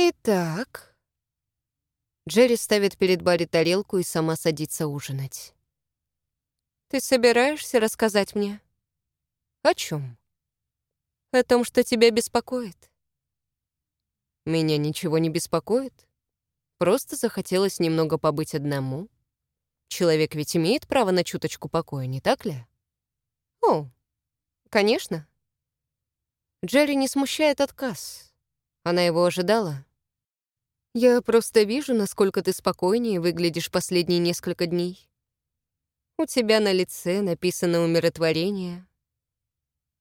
Итак... Джерри ставит перед Барри тарелку и сама садится ужинать. «Ты собираешься рассказать мне?» «О чем? «О том, что тебя беспокоит». «Меня ничего не беспокоит. Просто захотелось немного побыть одному. Человек ведь имеет право на чуточку покоя, не так ли?» «О, конечно». Джерри не смущает отказ. Она его ожидала. Я просто вижу, насколько ты спокойнее выглядишь последние несколько дней. У тебя на лице написано умиротворение.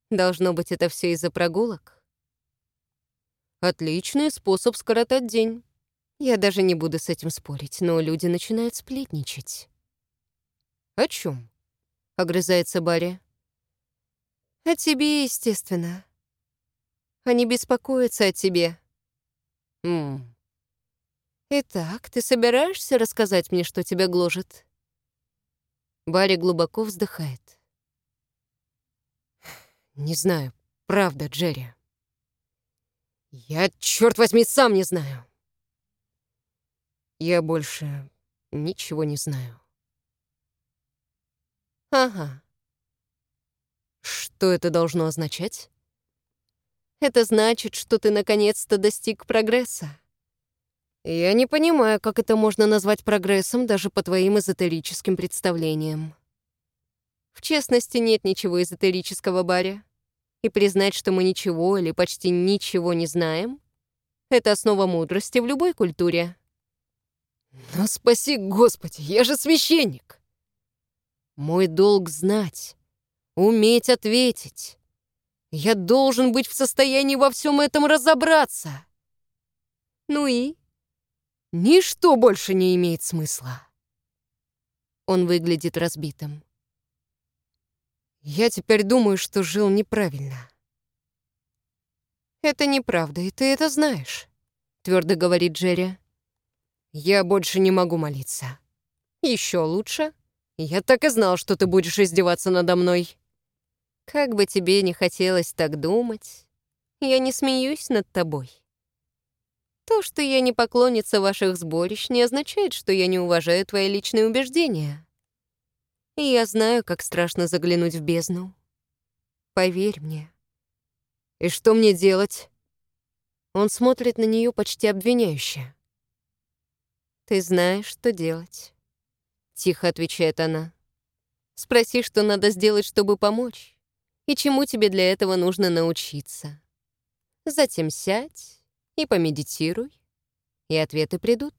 Должно быть, это все из-за прогулок. Отличный способ скоротать день. Я даже не буду с этим спорить, но люди начинают сплетничать. «О чем? огрызается Барри. «О тебе, естественно. Они беспокоятся о тебе». «Ммм, «Итак, ты собираешься рассказать мне, что тебя гложет?» Барри глубоко вздыхает. «Не знаю, правда, Джерри. Я, черт возьми, сам не знаю. Я больше ничего не знаю». «Ага. Что это должно означать?» «Это значит, что ты наконец-то достиг прогресса». Я не понимаю, как это можно назвать прогрессом даже по твоим эзотерическим представлениям. В честности, нет ничего эзотерического, Барри. И признать, что мы ничего или почти ничего не знаем, это основа мудрости в любой культуре. Но спаси Господи, я же священник! Мой долг знать, уметь ответить. Я должен быть в состоянии во всем этом разобраться. Ну и? Ничто больше не имеет смысла. Он выглядит разбитым. Я теперь думаю, что жил неправильно. Это неправда, и ты это знаешь, твердо говорит Джерри. Я больше не могу молиться. Еще лучше. Я так и знал, что ты будешь издеваться надо мной. Как бы тебе не хотелось так думать, я не смеюсь над тобой. То, что я не поклонница ваших сборищ, не означает, что я не уважаю твои личные убеждения. И я знаю, как страшно заглянуть в бездну. Поверь мне. И что мне делать? Он смотрит на нее почти обвиняюще. Ты знаешь, что делать. Тихо отвечает она. Спроси, что надо сделать, чтобы помочь, и чему тебе для этого нужно научиться. Затем сядь и помедитируй, и ответы придут.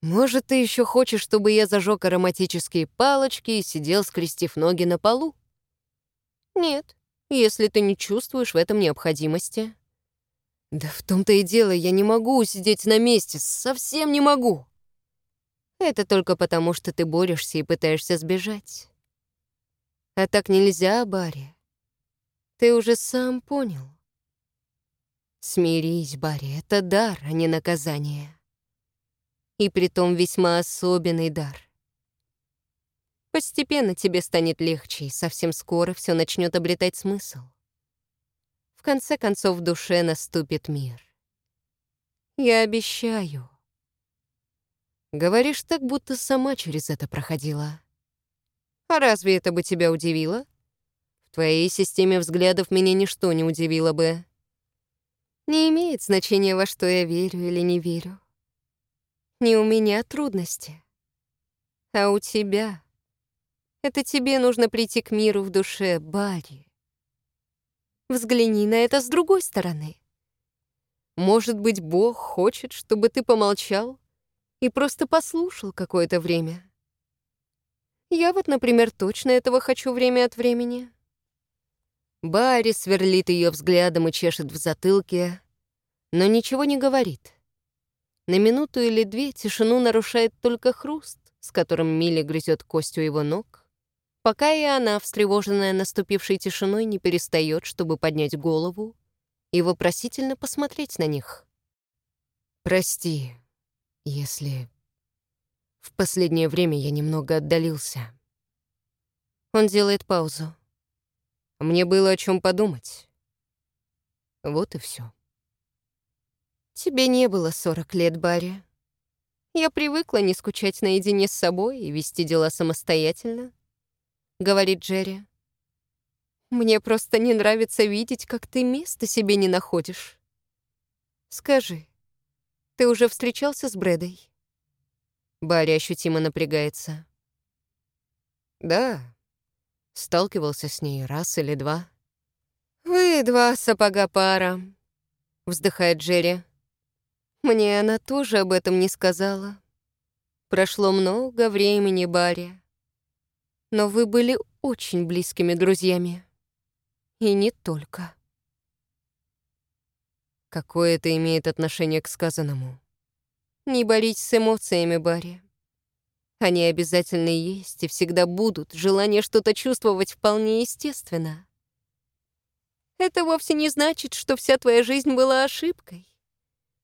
Может, ты еще хочешь, чтобы я зажег ароматические палочки и сидел, скрестив ноги на полу? Нет, если ты не чувствуешь в этом необходимости. Да в том-то и дело, я не могу сидеть на месте, совсем не могу. Это только потому, что ты борешься и пытаешься сбежать. А так нельзя, Барри. Ты уже сам понял. Смирись, Барри, это дар, а не наказание. И притом весьма особенный дар. Постепенно тебе станет легче, и совсем скоро все начнет обретать смысл. В конце концов, в душе наступит мир. Я обещаю. Говоришь так, будто сама через это проходила. А разве это бы тебя удивило? В твоей системе взглядов меня ничто не удивило бы. Не имеет значения, во что я верю или не верю. Не у меня трудности, а у тебя. Это тебе нужно прийти к миру в душе, Барри. Взгляни на это с другой стороны. Может быть, Бог хочет, чтобы ты помолчал и просто послушал какое-то время. Я вот, например, точно этого хочу время от времени. Барри сверлит ее взглядом и чешет в затылке, но ничего не говорит. На минуту или две тишину нарушает только хруст, с которым Милли грызет кость у его ног, пока и она, встревоженная наступившей тишиной, не перестает, чтобы поднять голову и вопросительно посмотреть на них. «Прости, если в последнее время я немного отдалился». Он делает паузу. Мне было о чем подумать. Вот и все. Тебе не было 40 лет, Барри. Я привыкла не скучать наедине с собой и вести дела самостоятельно, говорит Джерри. Мне просто не нравится видеть, как ты места себе не находишь. Скажи, ты уже встречался с Брэдой? Барри ощутимо напрягается. Да, сталкивался с ней раз или два. Вы два сапога пара, вздыхает Джерри. Мне она тоже об этом не сказала. Прошло много времени, Барри. Но вы были очень близкими друзьями. И не только. Какое это имеет отношение к сказанному? Не борись с эмоциями, Барри. Они обязательно есть и всегда будут. Желание что-то чувствовать вполне естественно. Это вовсе не значит, что вся твоя жизнь была ошибкой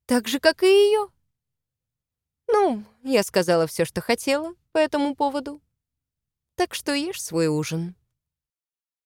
так же, как и ее. Ну, я сказала все, что хотела по этому поводу. Так что ешь свой ужин.